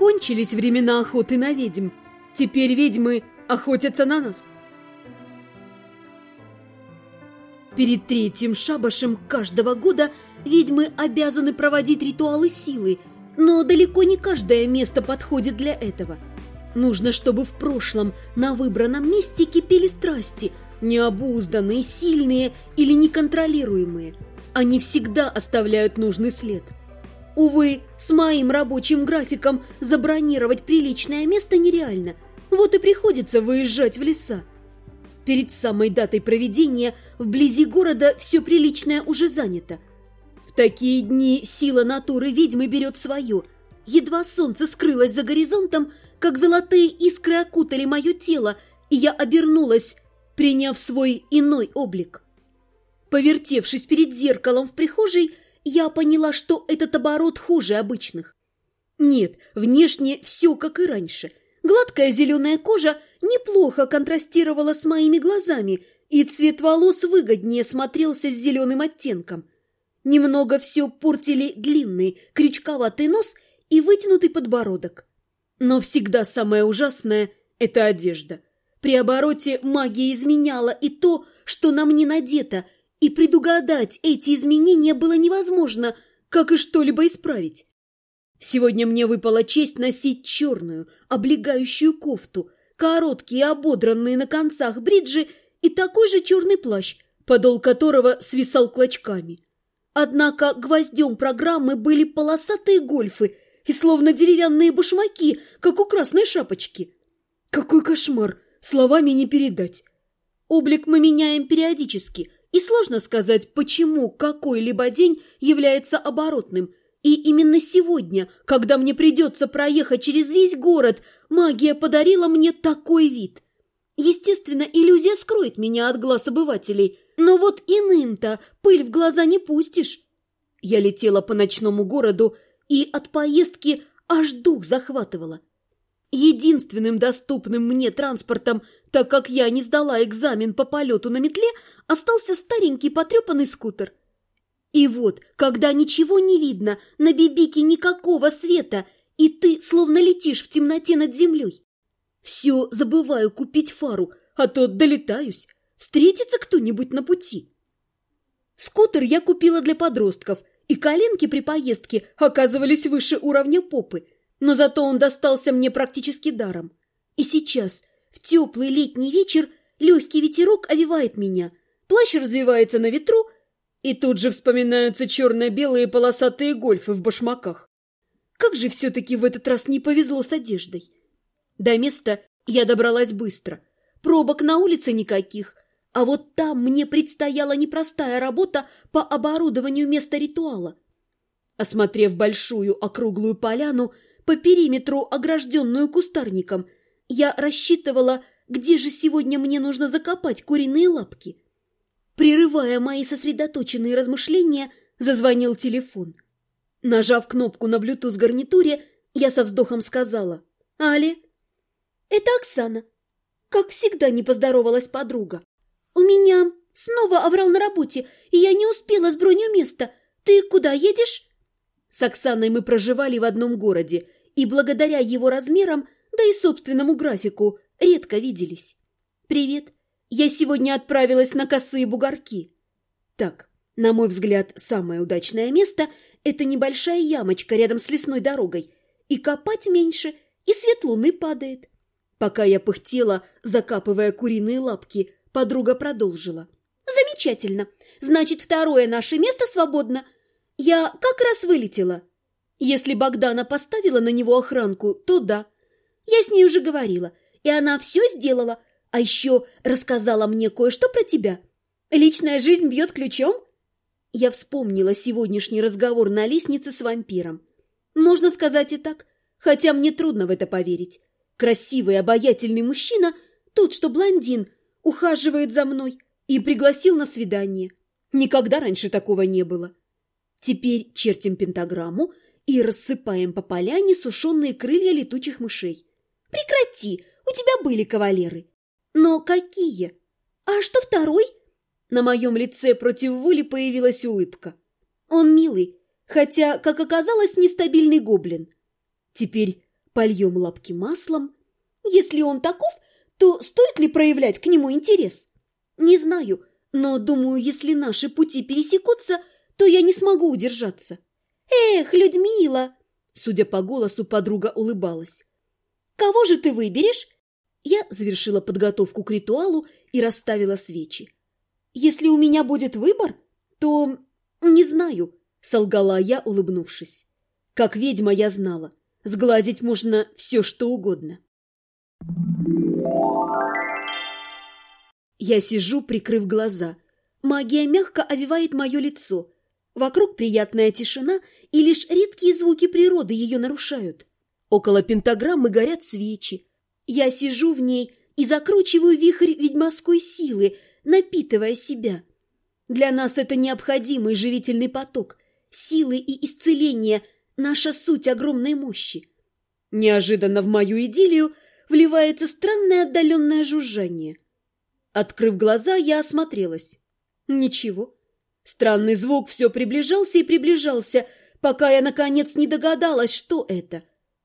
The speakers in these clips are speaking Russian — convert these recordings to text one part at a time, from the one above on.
Кончились времена охоты на ведьм. Теперь ведьмы охотятся на нас. Перед третьим шабашем каждого года ведьмы обязаны проводить ритуалы силы, но далеко не каждое место подходит для этого. Нужно, чтобы в прошлом на выбранном месте кипели страсти, необузданные, сильные или неконтролируемые. Они всегда оставляют нужный след. Увы, с моим рабочим графиком забронировать приличное место нереально, вот и приходится выезжать в леса. Перед самой датой проведения вблизи города все приличное уже занято. В такие дни сила натуры ведьмы берет свое. Едва солнце скрылось за горизонтом, как золотые искры окутали мое тело, и я обернулась, приняв свой иной облик. Повертевшись перед зеркалом в прихожей, я поняла, что этот оборот хуже обычных. Нет, внешне все как и раньше – Гладкая зеленая кожа неплохо контрастировала с моими глазами, и цвет волос выгоднее смотрелся с зеленым оттенком. Немного все портили длинный, крючковатый нос и вытянутый подбородок. Но всегда самое ужасное – это одежда. При обороте магия изменяла и то, что на мне надето, и предугадать эти изменения было невозможно, как и что-либо исправить. Сегодня мне выпала честь носить черную, облегающую кофту, короткие ободранные на концах бриджи и такой же черный плащ, подол которого свисал клочками. Однако гвоздем программы были полосатые гольфы и словно деревянные башмаки, как у красной шапочки. Какой кошмар! Словами не передать. Облик мы меняем периодически, и сложно сказать, почему какой-либо день является оборотным – и именно сегодня, когда мне придется проехать через весь город, магия подарила мне такой вид. Естественно, иллюзия скроет меня от глаз обывателей, но вот иным-то пыль в глаза не пустишь. Я летела по ночному городу, и от поездки аж дух захватывала. Единственным доступным мне транспортом, так как я не сдала экзамен по полету на метле, остался старенький потрепанный скутер – и вот, когда ничего не видно, на бибике никакого света, и ты словно летишь в темноте над землей. Все забываю купить фару, а то долетаюсь. Встретится кто-нибудь на пути. Скутер я купила для подростков, и коленки при поездке оказывались выше уровня попы, но зато он достался мне практически даром. И сейчас, в теплый летний вечер, легкий ветерок овивает меня, плащ развивается на ветру, и тут же вспоминаются черно-белые полосатые гольфы в башмаках. Как же все-таки в этот раз не повезло с одеждой. До места я добралась быстро. Пробок на улице никаких, а вот там мне предстояла непростая работа по оборудованию места ритуала. Осмотрев большую округлую поляну, по периметру огражденную кустарником, я рассчитывала, где же сегодня мне нужно закопать куриные лапки. Прерывая мои сосредоточенные размышления, зазвонил телефон. Нажав кнопку на Bluetooth-гарнитуре, я со вздохом сказала «Али?» «Это Оксана». Как всегда не поздоровалась подруга. «У меня снова оврал на работе, и я не успела с броню места. Ты куда едешь?» С Оксаной мы проживали в одном городе, и благодаря его размерам, да и собственному графику, редко виделись. «Привет. Я сегодня отправилась на косые бугорки. Так, на мой взгляд, самое удачное место – это небольшая ямочка рядом с лесной дорогой. И копать меньше, и свет луны падает. Пока я пыхтела, закапывая куриные лапки, подруга продолжила. «Замечательно. Значит, второе наше место свободно. Я как раз вылетела. Если Богдана поставила на него охранку, то да. Я с ней уже говорила, и она все сделала – а еще рассказала мне кое-что про тебя. Личная жизнь бьет ключом?» Я вспомнила сегодняшний разговор на лестнице с вампиром. Можно сказать и так, хотя мне трудно в это поверить. Красивый, обаятельный мужчина, тот, что блондин, ухаживает за мной и пригласил на свидание. Никогда раньше такого не было. Теперь чертим пентаграмму и рассыпаем по поляне сушеные крылья летучих мышей. Прекрати, у тебя были кавалеры. Но какие? А что второй? На моем лице против воли появилась улыбка. Он милый, хотя, как оказалось, нестабильный гоблин. Теперь Польем лапки маслом. Если он таков, то стоит ли проявлять к нему интерес? Не знаю, но думаю, если наши пути пересекутся, то я не смогу удержаться. Эх, Людмила! Судя по голосу, подруга улыбалась. Кого же ты выберешь? Я завершила подготовку к ритуалу и расставила свечи. Если у меня будет выбор, то... не знаю, солгала я, улыбнувшись. Как ведьма я знала, сглазить можно все, что угодно. Я сижу, прикрыв глаза. Магия мягко овивает мое лицо. Вокруг приятная тишина, и лишь редкие звуки природы ее нарушают. Около пентаграммы горят свечи. Я сижу в ней и закручиваю вихрь ведьмовской силы, напитывая себя. Для нас это необходимый живительный поток, силы и исцеления, наша суть огромной мощи. Неожиданно в мою идиллию вливается странное отдаленное жужжание. Открыв глаза, я осмотрелась. Ничего. Странный звук все приближался и приближался, пока я, наконец, не догадалась, что это.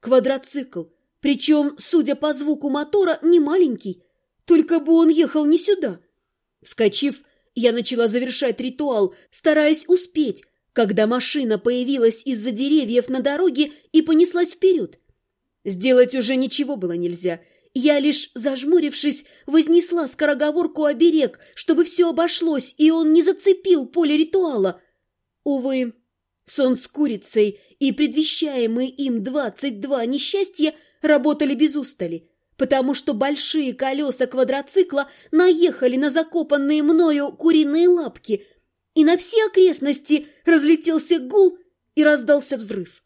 Квадроцикл. Причем, судя по звуку мотора, не маленький. Только бы он ехал не сюда. Вскочив, я начала завершать ритуал, стараясь успеть, когда машина появилась из-за деревьев на дороге и понеслась вперед. Сделать уже ничего было нельзя — я лишь, зажмурившись, вознесла скороговорку оберег, чтобы все обошлось, и он не зацепил поле ритуала. Увы, сон с курицей и предвещаемые им двадцать два несчастья работали без устали, потому что большие колеса квадроцикла наехали на закопанные мною куриные лапки, и на все окрестности разлетелся гул и раздался взрыв.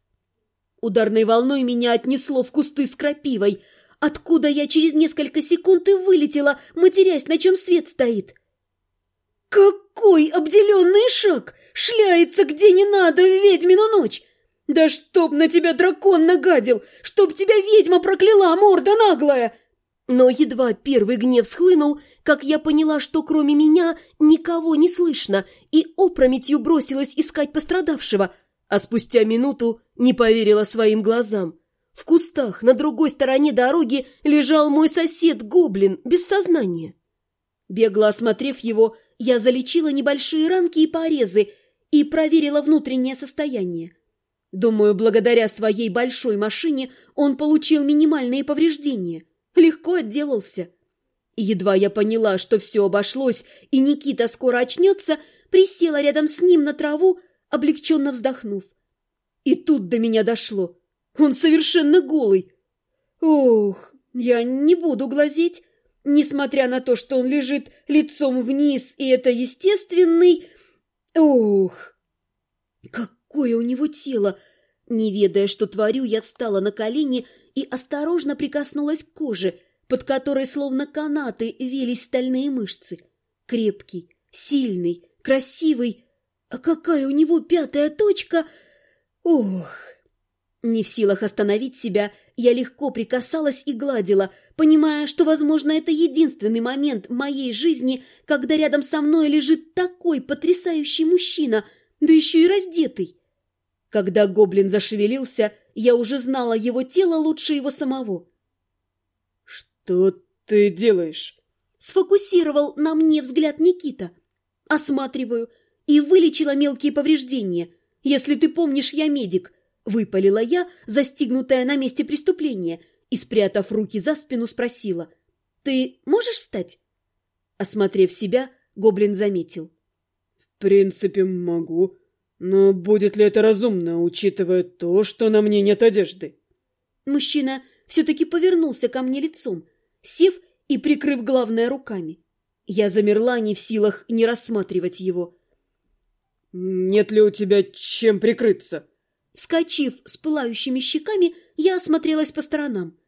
Ударной волной меня отнесло в кусты с крапивой – откуда я через несколько секунд и вылетела, матерясь, на чем свет стоит. Какой обделенный шаг! Шляется где не надо в ведьмину ночь! Да чтоб на тебя дракон нагадил! Чтоб тебя ведьма прокляла, морда наглая! Но едва первый гнев схлынул, как я поняла, что кроме меня никого не слышно, и опрометью бросилась искать пострадавшего, а спустя минуту не поверила своим глазам. В кустах на другой стороне дороги лежал мой сосед-гоблин без сознания. Бегло осмотрев его, я залечила небольшие ранки и порезы и проверила внутреннее состояние. Думаю, благодаря своей большой машине он получил минимальные повреждения. Легко отделался. Едва я поняла, что все обошлось, и Никита скоро очнется, присела рядом с ним на траву, облегченно вздохнув. И тут до меня дошло. Он совершенно голый. Ох, я не буду глазеть, несмотря на то, что он лежит лицом вниз, и это естественный... Ох, какое у него тело! Не ведая, что творю, я встала на колени и осторожно прикоснулась к коже, под которой словно канаты велись стальные мышцы. Крепкий, сильный, красивый. А какая у него пятая точка! Ох! Не в силах остановить себя, я легко прикасалась и гладила, понимая, что, возможно, это единственный момент моей жизни, когда рядом со мной лежит такой потрясающий мужчина, да еще и раздетый. Когда гоблин зашевелился, я уже знала его тело лучше его самого. «Что ты делаешь?» Сфокусировал на мне взгляд Никита. Осматриваю и вылечила мелкие повреждения. Если ты помнишь, я медик — Выпалила я, застигнутая на месте преступления, и, спрятав руки за спину, спросила. «Ты можешь встать?» Осмотрев себя, гоблин заметил. «В принципе, могу. Но будет ли это разумно, учитывая то, что на мне нет одежды?» Мужчина все-таки повернулся ко мне лицом, сев и прикрыв главное руками. Я замерла, не в силах не рассматривать его. «Нет ли у тебя чем прикрыться?» Вскочив с пылающими щеками, я осмотрелась по сторонам.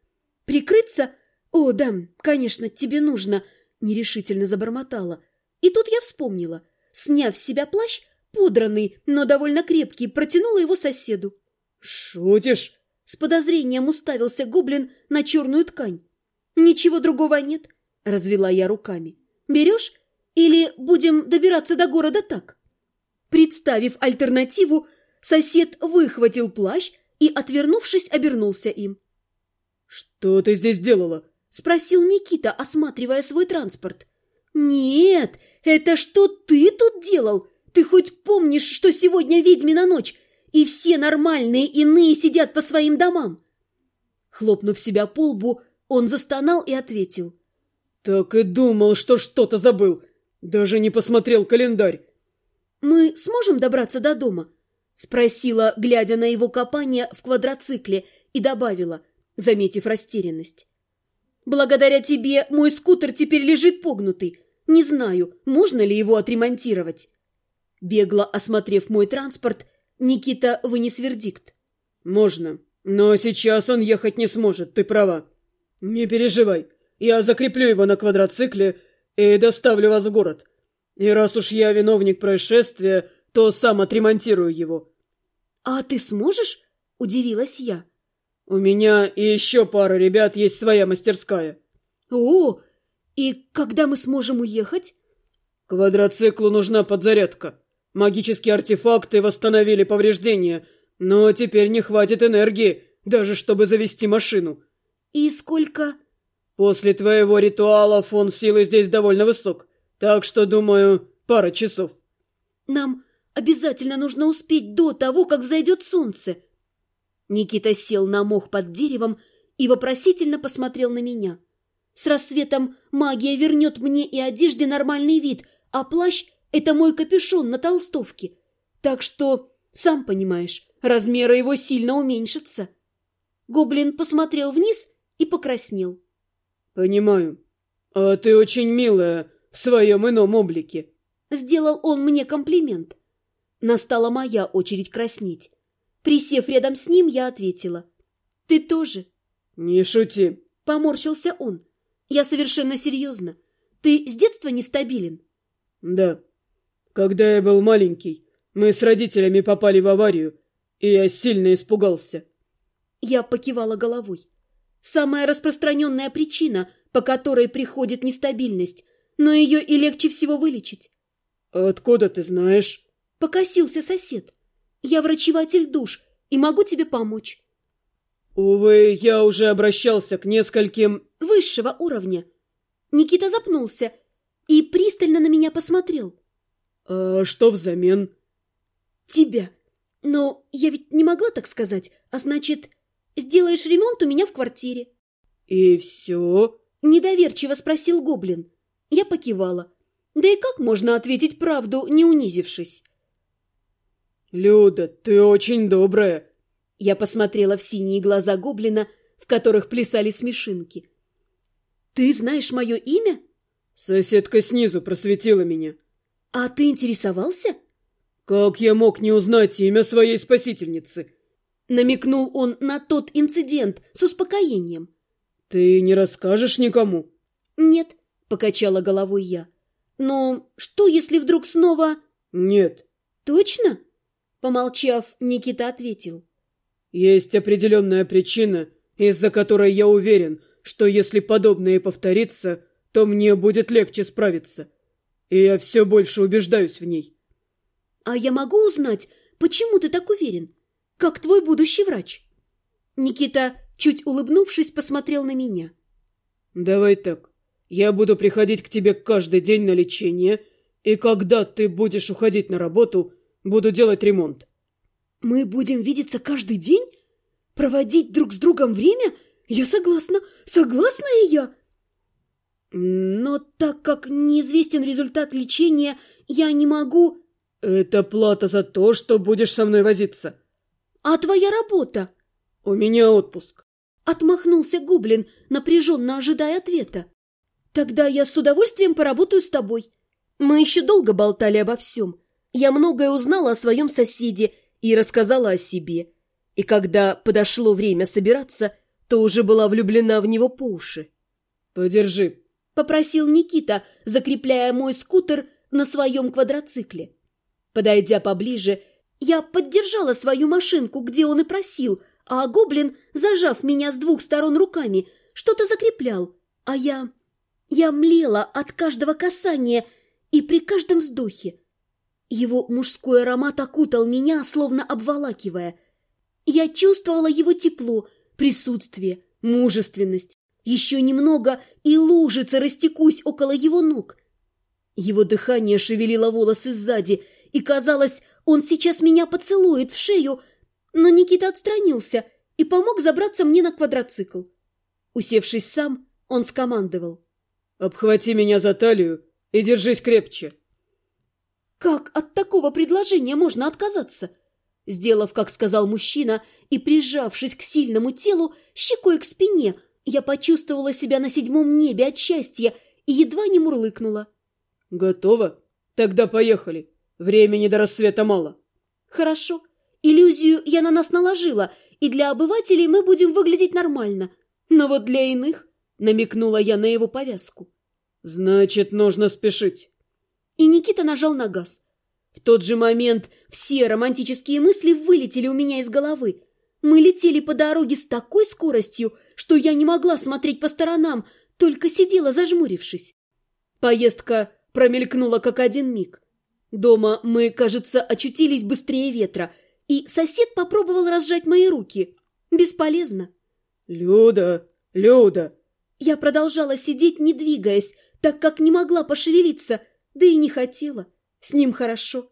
«Прикрыться? О, да, конечно, тебе нужно!» — нерешительно забормотала. И тут я вспомнила. Сняв с себя плащ, подранный, но довольно крепкий, протянула его соседу. «Шутишь?» — с подозрением уставился гоблин на черную ткань. «Ничего другого нет», — развела я руками. «Берешь? Или будем добираться до города так?» Представив альтернативу, Сосед выхватил плащ и, отвернувшись, обернулся им. «Что ты здесь делала?» — спросил Никита, осматривая свой транспорт. «Нет, это что ты тут делал? Ты хоть помнишь, что сегодня ведьмина ночь, и все нормальные иные сидят по своим домам?» Хлопнув себя по лбу, он застонал и ответил. «Так и думал, что что-то забыл. Даже не посмотрел календарь». «Мы сможем добраться до дома?» — спросила, глядя на его копание в квадроцикле, и добавила, заметив растерянность. «Благодаря тебе мой скутер теперь лежит погнутый. Не знаю, можно ли его отремонтировать». Бегло осмотрев мой транспорт, Никита вынес вердикт. «Можно, но сейчас он ехать не сможет, ты права. Не переживай, я закреплю его на квадроцикле и доставлю вас в город. И раз уж я виновник происшествия, то сам отремонтирую его». «А ты сможешь?» – удивилась я. «У меня и еще пара ребят есть своя мастерская». «О, и когда мы сможем уехать?» «Квадроциклу нужна подзарядка. Магические артефакты восстановили повреждения, но теперь не хватит энергии, даже чтобы завести машину». «И сколько?» «После твоего ритуала фон силы здесь довольно высок, так что, думаю, пара часов». «Нам обязательно нужно успеть до того, как взойдет солнце». Никита сел на мох под деревом и вопросительно посмотрел на меня. «С рассветом магия вернет мне и одежде нормальный вид, а плащ — это мой капюшон на толстовке. Так что, сам понимаешь, размеры его сильно уменьшатся». Гоблин посмотрел вниз и покраснел. «Понимаю. А ты очень милая в своем ином облике». Сделал он мне комплимент. Настала моя очередь краснеть. Присев рядом с ним, я ответила. «Ты тоже?» «Не шути», — поморщился он. «Я совершенно серьезно. Ты с детства нестабилен?» «Да. Когда я был маленький, мы с родителями попали в аварию, и я сильно испугался». Я покивала головой. Самая распространенная причина, по которой приходит нестабильность, но ее и легче всего вылечить. «Откуда ты знаешь?» — покосился сосед. Я врачеватель душ и могу тебе помочь. Увы, я уже обращался к нескольким... Высшего уровня. Никита запнулся и пристально на меня посмотрел. А что взамен? Тебя. Но я ведь не могла так сказать, а значит, сделаешь ремонт у меня в квартире. И все? Недоверчиво спросил гоблин. Я покивала. Да и как можно ответить правду, не унизившись? «Люда, ты очень добрая!» Я посмотрела в синие глаза гоблина, в которых плясали смешинки. «Ты знаешь мое имя?» Соседка снизу просветила меня. «А ты интересовался?» «Как я мог не узнать имя своей спасительницы?» Намекнул он на тот инцидент с успокоением. «Ты не расскажешь никому?» «Нет», — покачала головой я. «Но что, если вдруг снова...» «Нет». «Точно?» Помолчав, Никита ответил. «Есть определенная причина, из-за которой я уверен, что если подобное повторится, то мне будет легче справиться. И я все больше убеждаюсь в ней». «А я могу узнать, почему ты так уверен? Как твой будущий врач?» Никита, чуть улыбнувшись, посмотрел на меня. «Давай так. Я буду приходить к тебе каждый день на лечение, и когда ты будешь уходить на работу, Буду делать ремонт. Мы будем видеться каждый день? Проводить друг с другом время? Я согласна. Согласная я. Но так как неизвестен результат лечения, я не могу... Это плата за то, что будешь со мной возиться. А твоя работа? У меня отпуск. Отмахнулся Гоблин, напряженно ожидая ответа. Тогда я с удовольствием поработаю с тобой. Мы еще долго болтали обо всем. Я многое узнала о своем соседе и рассказала о себе. И когда подошло время собираться, то уже была влюблена в него по уши. «Подержи», — попросил Никита, закрепляя мой скутер на своем квадроцикле. Подойдя поближе, я поддержала свою машинку, где он и просил, а гоблин, зажав меня с двух сторон руками, что-то закреплял, а я... Я млела от каждого касания и при каждом вздохе. Его мужской аромат окутал меня, словно обволакивая. Я чувствовала его тепло, присутствие, мужественность. Еще немного, и лужица растекусь около его ног. Его дыхание шевелило волосы сзади, и казалось, он сейчас меня поцелует в шею, но Никита отстранился и помог забраться мне на квадроцикл. Усевшись сам, он скомандовал. «Обхвати меня за талию и держись крепче». Как от такого предложения можно отказаться? Сделав, как сказал мужчина, и прижавшись к сильному телу, щекой к спине, я почувствовала себя на седьмом небе от счастья и едва не мурлыкнула. «Готово? Тогда поехали. Времени до рассвета мало». «Хорошо. Иллюзию я на нас наложила, и для обывателей мы будем выглядеть нормально. Но вот для иных...» — намекнула я на его повязку. «Значит, нужно спешить». И Никита нажал на газ. В тот же момент все романтические мысли вылетели у меня из головы. Мы летели по дороге с такой скоростью, что я не могла смотреть по сторонам, только сидела зажмурившись. Поездка промелькнула как один миг. Дома мы, кажется, очутились быстрее ветра, и сосед попробовал разжать мои руки. Бесполезно. «Люда! Люда!» Я продолжала сидеть, не двигаясь, так как не могла пошевелиться, да и не хотела. С ним хорошо.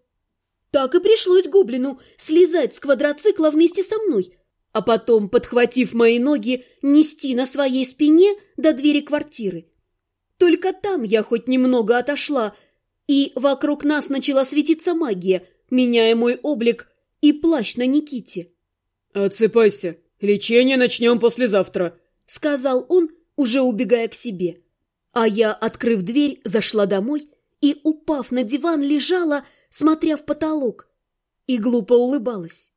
Так и пришлось гоблину слезать с квадроцикла вместе со мной, а потом, подхватив мои ноги, нести на своей спине до двери квартиры. Только там я хоть немного отошла, и вокруг нас начала светиться магия, меняя мой облик и плащ на Никите. «Отсыпайся, лечение начнем послезавтра», — сказал он, уже убегая к себе. А я, открыв дверь, зашла домой и, упав на диван, лежала, смотря в потолок, и глупо улыбалась.